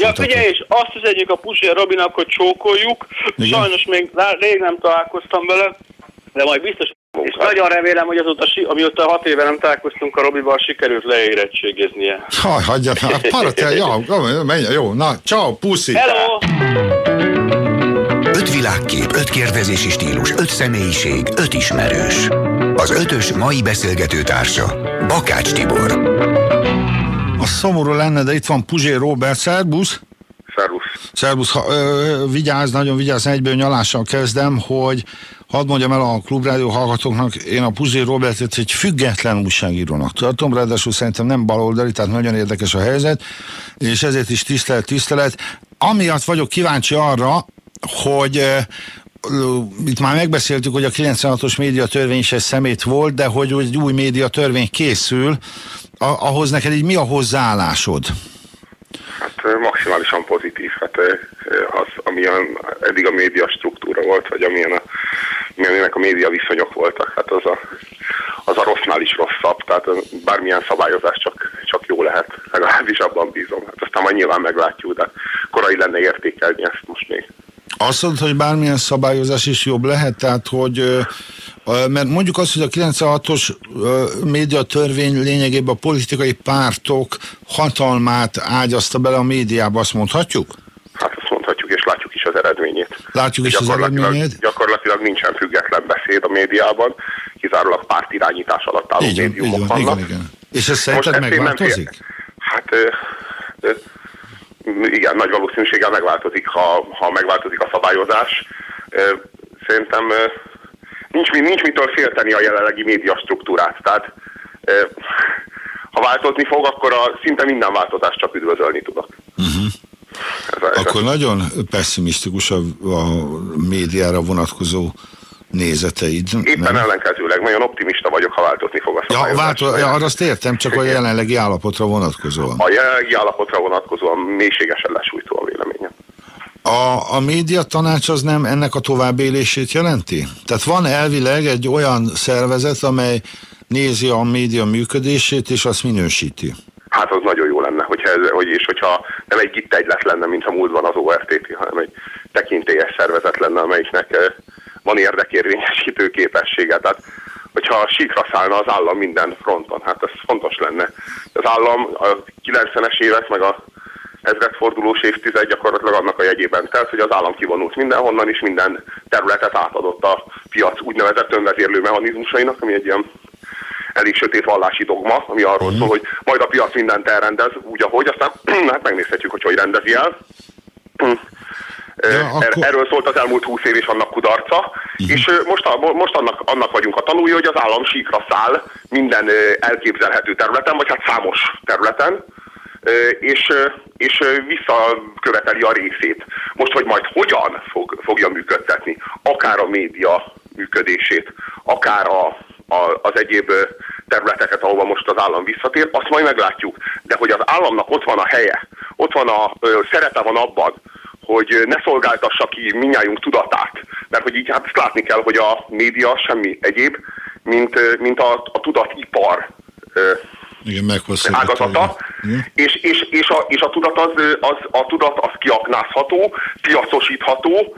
Ja, figyelj, és azt üzenjük a Pusi a Robinak, hogy csókoljuk. Igen. Sajnos még rég nem találkoztam vele, de majd biztos. És nagyon remélem, hogy azóta, amióta hat éve nem találkoztunk a Robival, sikerült leérettségeznie. Haj, hagyja, hát paratel, ja, menj, jó, na, ciao, puszi. Hello! Öt világkép, öt kérdezési stílus, öt személyiség, öt ismerős. Az ötös mai beszélgető társa Bakács Tibor. Szomorú lenne, de itt van Puzsé Robert, szerbusz. Szervusz. Szerbusz, ha, ö, vigyázz, nagyon vigyázz, egyből nyalással kezdem, hogy hadd mondjam el a klubrádió hallgatóknak, én a Puzsé Robertet egy független újságírónak tartom, ráadásul szerintem nem baloldali, tehát nagyon érdekes a helyzet, és ezért is tisztelet, tisztelet. Amiatt vagyok kíváncsi arra, hogy ö, itt már megbeszéltük, hogy a 96-os média törvény is egy szemét volt, de hogy egy új média törvény készül, a, ahhoz neked így mi a hozzáállásod? Hát maximálisan pozitív. Hát az, amilyen eddig a média struktúra volt, vagy amilyen a, milyenek a média viszonyok voltak, hát az a, az a rossznál is rosszabb. Tehát bármilyen szabályozás csak, csak jó lehet. Legalábbis abban bízom. Hát aztán majd nyilván meglátjuk, de korai lenne értékelni ezt most még. Azt mondod, hogy bármilyen szabályozás is jobb lehet, tehát hogy mert mondjuk azt, hogy a 96-os ö, média törvény lényegében a politikai pártok hatalmát ágyazta bele a médiába, azt mondhatjuk? Hát azt mondhatjuk, és látjuk is az eredményét. Látjuk is az eredményét. Gyakorlatilag nincsen független beszéd a médiában, kizárólag pártirányítás alatt álló így médiumok van, vannak. igen, igen. És ez szerinted megváltozik? Hát igen, nagy valószínűséggel megváltozik, ha, ha megváltozik a szabályozás. Szerintem nincs, nincs mitől félteni a jelenlegi média struktúrát. Tehát ha változni fog, akkor a, szinte minden változást csak üdvözölni tudok. Uh-huh. Ez, a- ez Akkor nagyon pessimisztikus a, a médiára vonatkozó nézeteid. Éppen ellenkezőleg nagyon optimista vagyok, ha változni fog a Ja, szabályozás. váltó, ja, arra azt értem, csak a jelenlegi állapotra vonatkozóan. A jelenlegi állapotra vonatkozóan mélységesen lesújtó a véleményem. A, a média tanács az nem ennek a továbbélését jelenti? Tehát van elvileg egy olyan szervezet, amely nézi a média működését, és azt minősíti. Hát az nagyon jó lenne, hogyha ez, hogy, és hogyha nem egy gitt egylet lenne, mint a múltban az ORTT, hanem egy tekintélyes szervezet lenne, amelyiknek eh, van érdekérvényesítő képessége. Tehát, hogyha síkra szállna az állam minden fronton, hát ez fontos lenne. Az állam a 90-es évek, meg a ezredfordulós évtized gyakorlatilag annak a jegyében telt, hogy az állam kivonult mindenhonnan, és minden területet átadott a piac úgynevezett önvezérlő mechanizmusainak, ami egy ilyen elég sötét vallási dogma, ami arról szól, hogy majd a piac mindent elrendez úgy, ahogy, aztán hát megnézhetjük, hogy hogy rendezi el. Ja, Er- akkor- Erről szólt az elmúlt húsz év és annak kudarca, és ö, most, a, most annak, annak vagyunk a tanulja, hogy az állam síkra száll minden elképzelhető területen, vagy hát számos területen, és, és visszaköveteli a részét. Most, hogy majd hogyan fog, fogja működtetni, akár a média működését, akár a, a, az egyéb területeket, ahova most az állam visszatér, azt majd meglátjuk. De hogy az államnak ott van a helye, ott van a ö, szerepe van abban, hogy ne szolgáltassa ki minnyájunk tudatát, mert hogy így hát ezt látni kell, hogy a média semmi egyéb, mint, mint a, a tudatipar Igen, ágazata, Igen. és, és, és, a, és a tudat az, az, a tudat az kiaknázható, piacosítható,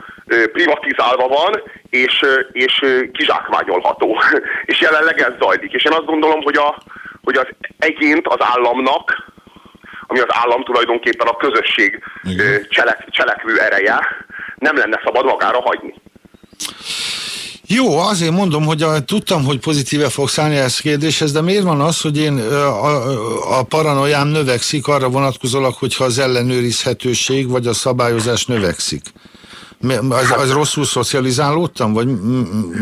privatizálva van, és, és kizsákmányolható. és jelenleg ez zajlik. És én azt gondolom, hogy, a, hogy az egyént az államnak, ami az állam tulajdonképpen a közösség Igen. cselek, cselekvő ereje, nem lenne szabad magára hagyni. Jó, azért mondom, hogy a, tudtam, hogy pozitíve fogsz állni ezt a kérdéshez, de miért van az, hogy én ö, a, a paranoiám növekszik arra vonatkozólag, hogyha az ellenőrizhetőség vagy a szabályozás növekszik? Az, az rosszul szocializálódtam, vagy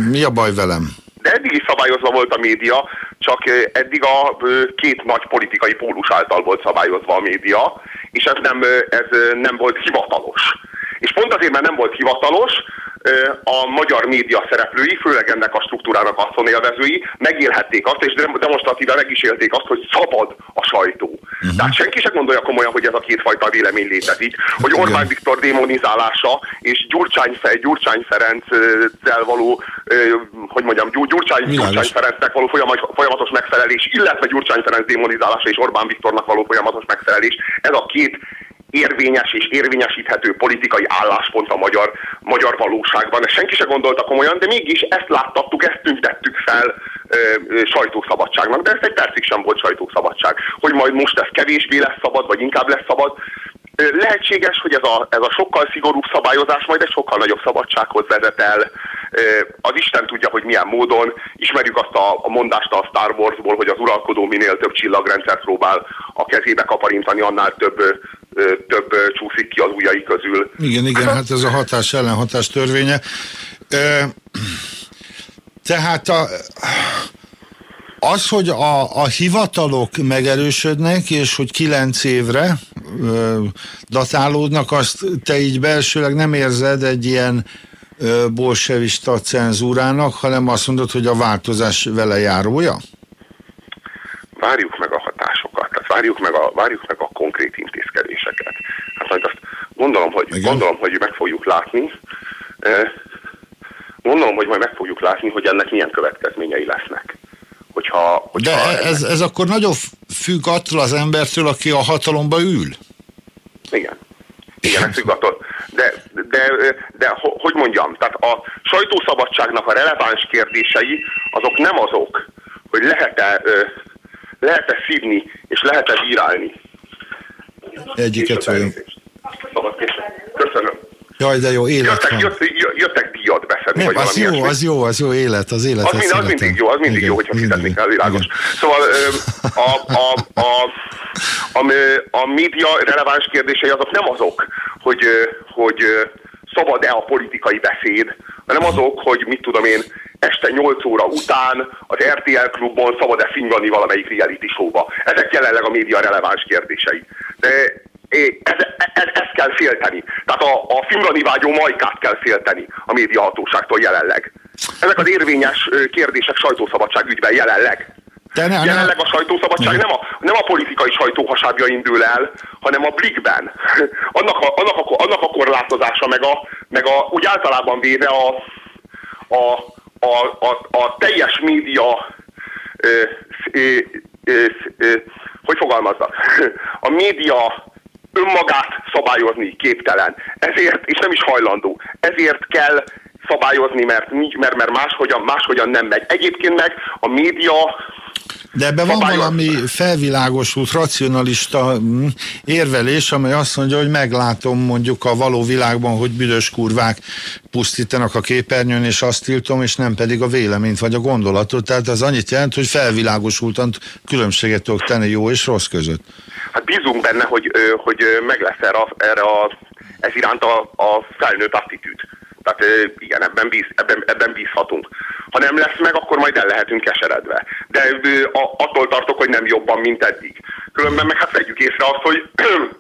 mi a baj velem? De eddig is szabályozva volt a média, csak eddig a két nagy politikai pólus által volt szabályozva a média, és ez nem, ez nem volt hivatalos. És pont azért, mert nem volt hivatalos, a magyar média szereplői, főleg ennek a struktúrának a haszonélvezői megélhették azt, és dem- demonstratívan meg is élték azt, hogy szabad a sajtó. Uh-huh. Tehát senki sem gondolja komolyan, hogy ez a kétfajta vélemény létezik, hogy Orbán Igen. Viktor démonizálása és Gyurcsány, Gyurcsány Ferenczel való, hogy mondjam, Gyur- Gyurcsány. Gyurcsány Ferencnek való folyamatos, folyamatos megfelelés, illetve Gyurcsány Ferenc démonizálása és Orbán Viktornak való folyamatos megfelelés, ez a két érvényes és érvényesíthető politikai álláspont a magyar, magyar valóságban. Ezt senki se gondolta komolyan, de mégis ezt láttattuk, ezt tüntettük fel ö, ö, sajtószabadságnak, de ez egy percig sem volt sajtószabadság. Hogy majd most ez kevésbé lesz szabad, vagy inkább lesz szabad, Lehetséges, hogy ez a, ez a sokkal szigorúbb szabályozás majd egy sokkal nagyobb szabadsághoz vezet el. Az Isten tudja, hogy milyen módon. Ismerjük azt a, a mondást a Star Warsból, hogy az uralkodó minél több csillagrendszert próbál a kezébe kaparintani, annál több, több csúszik ki az ujjai közül. Igen, igen, hát ez a hatás ellenhatás törvénye. Tehát a, az, hogy a, a hivatalok megerősödnek, és hogy kilenc évre ö, datálódnak, azt te így belsőleg nem érzed egy ilyen ö, bolsevista cenzúrának, hanem azt mondod, hogy a változás vele járója? Várjuk meg a hatásokat, tehát várjuk meg a, várjuk meg a konkrét intézkedéseket. Hát majd azt gondolom, hogy, gondolom, hogy meg fogjuk látni, Gondolom, hogy majd meg fogjuk látni, hogy ennek milyen következményei lesznek hogyha... hogyha De ez, ez akkor nagyon függ attól az embertől, aki a hatalomba ül? Igen. Igen, ez attól. De, de, de hogy mondjam, tehát a sajtószabadságnak a releváns kérdései azok nem azok, hogy lehet-e lehet-e szívni és lehet-e bírálni. Egyiket vagyunk. Köszönöm. Jaj, de jó, élet jöttek, van. Jöttek beszedni, Nem, vagy az jó, ilyesmi. az jó, az jó élet, az élet. Az, mind, az mindig jó, az mindig igen, jó, hogyha fizetni kell, világos. Igen. Szóval a, a, a, a, a média releváns kérdései azok nem azok, hogy, hogy szabad-e a politikai beszéd, hanem azok, hogy mit tudom én, este 8 óra után az RTL klubban szabad-e fingani valamelyik reality showba. Ezek jelenleg a média releváns kérdései. De ez, ez, ezt kell félteni. Tehát a, a filmrani vágyó majkát kell félteni a médiahatóságtól jelenleg. Ezek az érvényes kérdések sajtószabadság ügyben jelenleg. De ne, Jelenleg a sajtószabadság nem a, nem a politikai sajtóhasábja indul el, hanem a blikben. Annak a, annak a, annak a korlátozása, meg a, meg a úgy általában véve a, a, a, a, a teljes média ö, ö, ö, ö, hogy fogalmazzak? A média önmagát szabályozni képtelen. Ezért, és nem is hajlandó. Ezért kell szabályozni, mert, mert, mert máshogyan, máshogyan nem megy. Egyébként meg a média de ebben van valami felvilágosult, racionalista mm, érvelés, amely azt mondja, hogy meglátom mondjuk a való világban, hogy büdös kurvák pusztítanak a képernyőn, és azt tiltom, és nem pedig a véleményt vagy a gondolatot. Tehát az annyit jelent, hogy felvilágosultan különbséget tudok tenni jó és rossz között. Hát bízunk benne, hogy, hogy meg lesz erre, erre a, ez iránt a, a felnőtt attitűd. Tehát igen, ebben, bíz, ebben, ebben bízhatunk. Ha nem lesz meg, akkor majd el lehetünk keseredve. De attól tartok, hogy nem jobban, mint eddig. Különben meg hát vegyük észre azt, hogy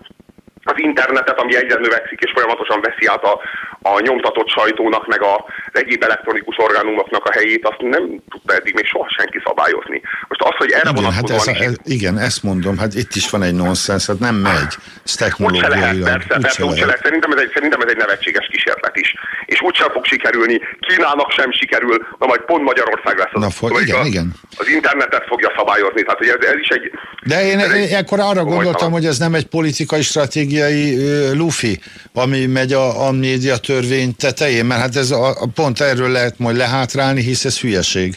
az internetet, ami egyre növekszik és folyamatosan veszi át a, a nyomtatott sajtónak, meg a egyéb elektronikus orgánumoknak a helyét, azt nem tudta eddig még soha senki szabályozni. Most az, hogy erre igen, hát ez, ez, igen, ezt mondom, hát itt is van egy nonsens, hát nem megy. Ez technológiai. Úgy se lehet, persze, persze, úgy se lehet. Szerintem ez, egy, szerintem ez egy nevetséges kísérlet is. És úgy sem fog sikerülni, Kínának sem sikerül, na majd pont Magyarország lesz az. Na, for, igen, a, igen. Az internetet fogja szabályozni, tehát ez, ez is egy... De én, én akkor arra gondoltam, hogy ez nem egy politikai stratégiai uh, lufi, ami megy a, a média törvény tetején, mert hát ez a, a pont erről lehet majd lehátrálni, hisz ez hülyeség.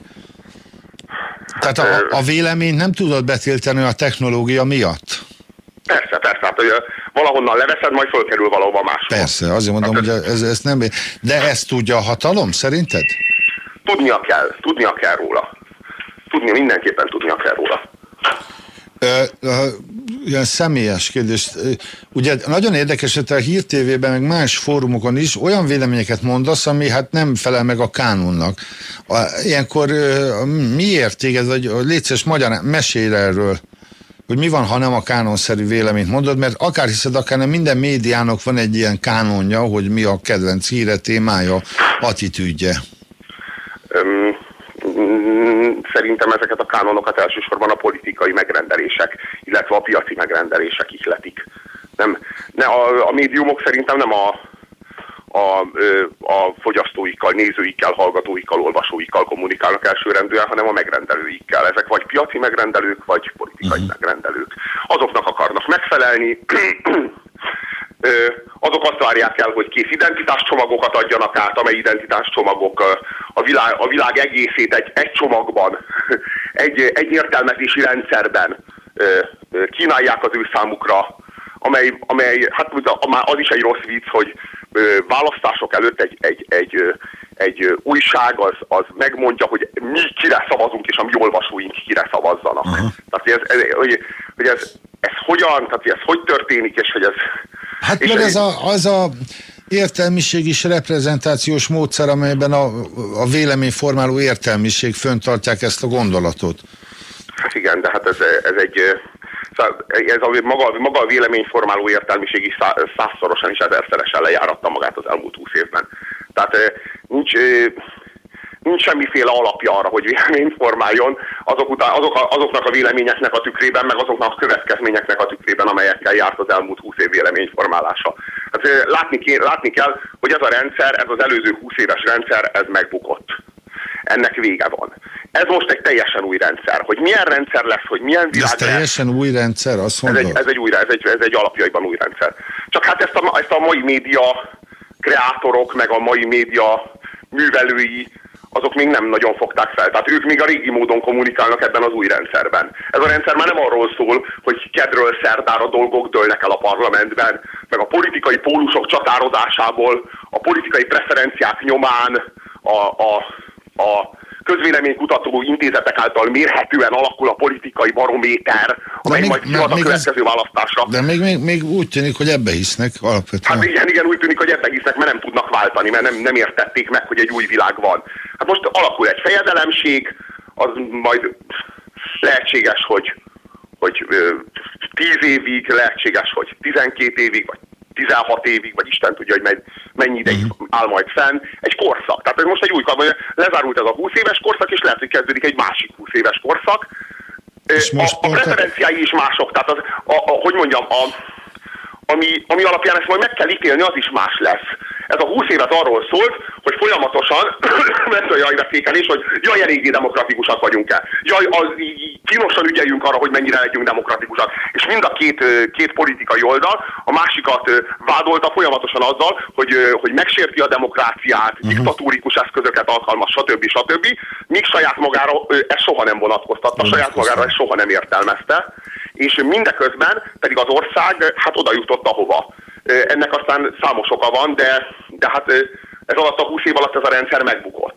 Tehát a, a véleményt nem tudod betiltani a technológia miatt. Persze, persze, hát hogy valahonnan leveszed, majd fölkerül valahova máshol. Persze, azért mondom, hát, hogy ez, ez nem... De ezt tudja a hatalom, szerinted? Tudnia kell, tudnia kell róla. Tudnia, mindenképpen tudnia kell róla ilyen személyes kérdés. Ugye nagyon érdekes, hogy a Hír TV-ben, meg más fórumokon is olyan véleményeket mondasz, ami hát nem felel meg a kánonnak. Ilyenkor miért téged, vagy létszes magyar mesélj erről, hogy mi van, ha nem a kánonszerű véleményt mondod, mert akár hiszed, akár nem minden médiának van egy ilyen kánonja, hogy mi a kedvenc híre, témája, attitűdje. Szerintem ezeket a kánonokat elsősorban a politikai megrendelések, illetve a piaci megrendelések ihletik. Nem, ne, a, a médiumok szerintem nem a, a, a fogyasztóikkal, nézőikkel, hallgatóikkal, olvasóikkal kommunikálnak elsőrendűen, hanem a megrendelőikkel. Ezek vagy piaci megrendelők, vagy politikai uh-huh. megrendelők. Azoknak akarnak megfelelni, azok azt várják el, hogy kész identitáscsomagokat adjanak át, amely identitáscsomagok a világ, a világ egészét egy, egy csomagban, egy, egy értelmezési rendszerben kínálják az ő számukra, amely, amely hát az is egy rossz vicc, hogy választások előtt egy, egy, egy, egy újság az, az megmondja, hogy mi kire szavazunk, és a mi olvasóink kire szavazzanak. Uh-huh. Tehát ez, ez, hogy, hogy ez, ez hogyan, tehát ez hogy történik, és hogy ez... Hát és mert ez a, az a értelmiség és reprezentációs módszer, amelyben a, a véleményformáló értelmiség föntartják ezt a gondolatot. Hát igen, de hát ez, ez egy ez a maga, maga a véleményformáló értelmiség is százszorosan is ezerszeresen lejáratta magát az elmúlt húsz évben. Tehát nincs, nincs semmiféle alapja arra, hogy véleményt formáljon azok után, azok, azoknak a véleményeknek a tükrében, meg azoknak a következményeknek a tükrében, amelyekkel járt az elmúlt 20 év véleményformálása. Hát, látni, kér, látni kell, hogy ez a rendszer, ez az előző 20 éves rendszer, ez megbukott. Ennek vége van. Ez most egy teljesen új rendszer. Hogy milyen rendszer lesz, hogy milyen világ Ez teljesen új rendszer, azt mondod? Ez egy, ez egy, új, ez egy, ez egy alapjaiban új rendszer. Csak hát ezt a, ezt a mai média kreátorok, meg a mai média művelői, azok még nem nagyon fogták fel. Tehát ők még a régi módon kommunikálnak ebben az új rendszerben. Ez a rendszer már nem arról szól, hogy kedről szerdára dolgok dőlnek el a parlamentben, meg a politikai pólusok csatározásából, a politikai preferenciák nyomán, a, a, a közvéleménykutató intézetek által mérhetően alakul a politikai barométer, amely még, majd kiad a következő ez, választásra. De még, még, még úgy tűnik, hogy ebbe hisznek alapvetően. Hát igen, igen, úgy tűnik, hogy ebbe hisznek, mert nem tudnak váltani, mert nem, nem értették meg, hogy egy új világ van. Hát most alakul egy fejedelemség, az majd lehetséges, hogy hogy 10 évig, lehetséges, hogy 12 évig, vagy 16 évig, vagy Isten tudja, hogy mennyi ideig uh-huh. áll majd fenn, korszak. Tehát hogy most egy új korszak, lezárult ez a 20 éves korszak, és lehet, hogy kezdődik egy másik 20 éves korszak. És most a, a preferenciái is mások, tehát az, a, a, hogy mondjam, a, ami, ami alapján ezt majd meg kell ítélni, az is más lesz. Ez a 20 évet arról szólt, hogy folyamatosan ment a jajveszékelés, hogy jaj, eléggé demokratikusak vagyunk-e. Jaj, az, kínosan ügyeljünk arra, hogy mennyire legyünk demokratikusak. És mind a két, két politikai oldal a másikat vádolta folyamatosan azzal, hogy, hogy megsérti a demokráciát, uh-huh. diktatórikus eszközöket alkalmaz, stb. stb. Míg saját magára ez soha nem vonatkoztatta, saját magára ez soha nem értelmezte. És mindeközben pedig az ország hát oda jutott ahova. Ennek aztán számos oka van, de, de hát ez alatt a 20 év alatt ez a rendszer megbukott.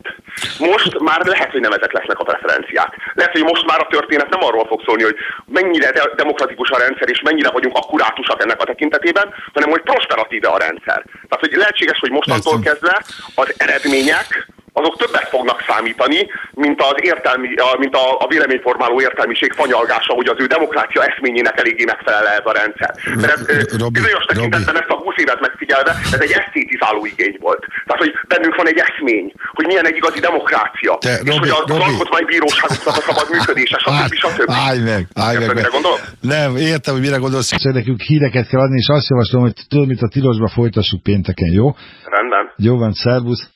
Most már lehet, hogy nem ezek lesznek a preferenciák. Lehet, hogy most már a történet nem arról fog szólni, hogy mennyire de- demokratikus a rendszer, és mennyire vagyunk akkurátusak ennek a tekintetében, hanem hogy prosperatíve a rendszer. Tehát, hogy lehetséges, hogy mostantól kezdve az eredmények azok többet fognak számítani, mint, az értelmi, mint a, a véleményformáló értelmiség fanyalgása, hogy az ő demokrácia eszményének eléggé megfelel ez a rendszer. Mert ez, Robi, bizonyos tekintetben Robi. ezt a 20 évet megfigyelve, ez egy esztétizáló igény volt. Tehát, hogy bennünk van egy eszmény, hogy milyen egy igazi demokrácia, Te, és Robi, hogy az Robi. alkotmánybíróságoknak a szabad működése, stb. stb. Állj meg, állj meg. Nem, értem, hogy mire gondolsz. Nekünk híreket kell adni, és azt javaslom, hogy tudod, mit a tilosba folytassuk pénteken, jó? Rendben. Jó van, szervusz.